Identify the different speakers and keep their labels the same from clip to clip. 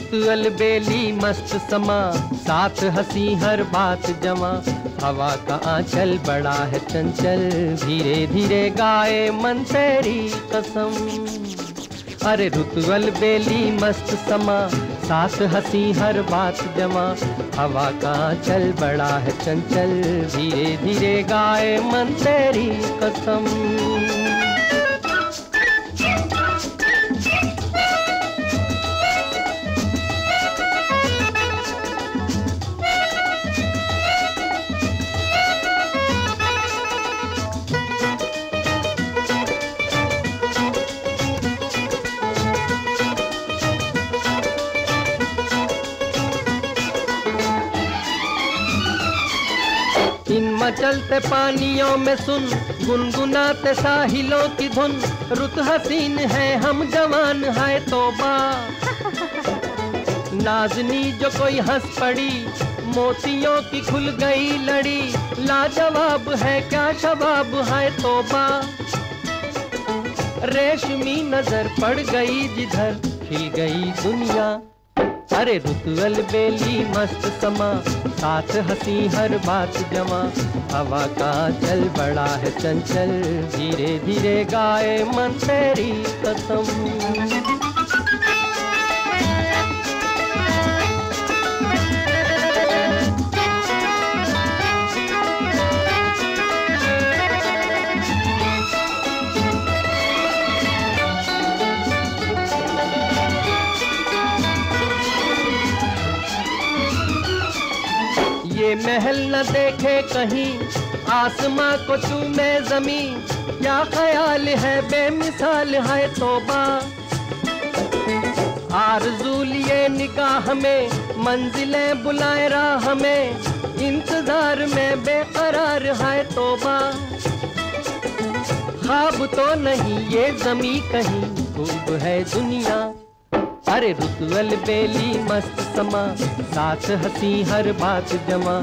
Speaker 1: अलबेली मस्त समा, साथ हँसी हर बात जमा। हवा का आंचल बड़ा है चंचल, धीरे धीरे गाए मन तेरी कसम। अरे ऋतु अलबेली मस्त समा, साथ हँसी हर बात जमा। हवा का आंचल बड़ा है चंचल, धीरे धीरे गाए मन तेरी कसम। इन मचलते पानियों में सुन, गुनगुनाते साहिलों की धुन। रुत हसीन है, हम जवान है, तोबा। नाजनी जो कोई हंस पड़ी, मोतियों की खुल गई लड़ी। लाजवाब है, क्या शबाब है, तोबा। रेशमी नज़र पड़ गई जिधर खिल गई दुनिया। अरे रुतुअल बेली, मस्त समा, साथ हँसी हर बात जमा। हवा का चल बड़ा है चंचल धीरे धीरे गाए मन तेरी कसम। ये महल न देखे कहीं। आसमां को चूमे जमी क्या ख्याल है बेमिसाल है तोबा। आरज़ू लिए निकाह में, मंजिलें बुलाए राह में। इंतज़ार में बेकरार है तोबा। ख्वाब तो नहीं ये जमी कहीं, खूब है दुनिया। अरे ऋतु बेली मस्त समा, साथ हँसी हर बात जमा।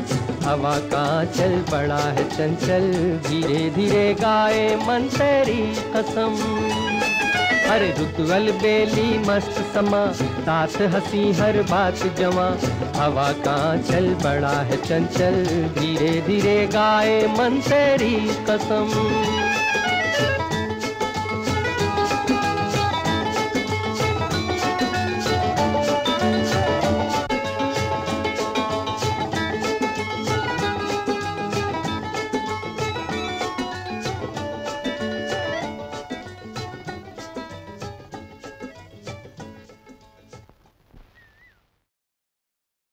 Speaker 1: हवा का चल बड़ा है चंचल धीरे धीरे गाए मन तेरी कसम। अरे ऋतु अलबेली मस्त समा, साथ हँसी हर बात जमा। हवा का चल बड़ा है चंचल धीरे धीरे गाए मन तेरी कसम।